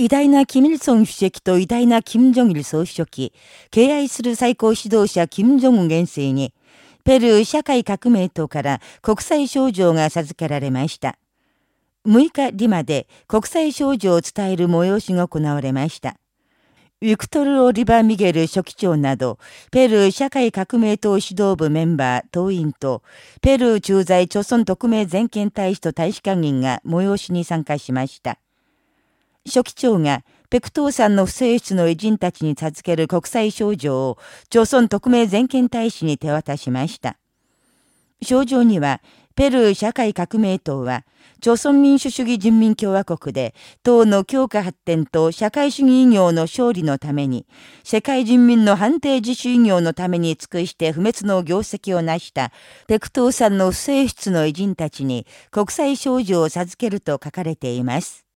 偉大なキム・イルソン主席と偉大なキム・ジョンイル総書記、敬愛する最高指導者キム・ジョン元帥に、ペルー社会革命党から国際賞状が授けられました。6日リマで国際賞状を伝える催しが行われました。ウィクトル・オリバー・ミゲル書記長など、ペルー社会革命党指導部メンバー、党員と、ペルー駐在朝鮮特命全権大使と大使館員が催しに参加しました。書記長が、ペクトーさんの不正室の偉人たちに授ける国際賞状を、朝鮮特命全権大使に手渡しました。賞状には、ペルー社会革命党は、朝鮮民主主義人民共和国で、党の強化発展と社会主義医業の勝利のために、世界人民の判定自主医業のために尽くして不滅の業績を成した、ペクトーさんの不正室の偉人たちに国際賞状を授けると書かれています。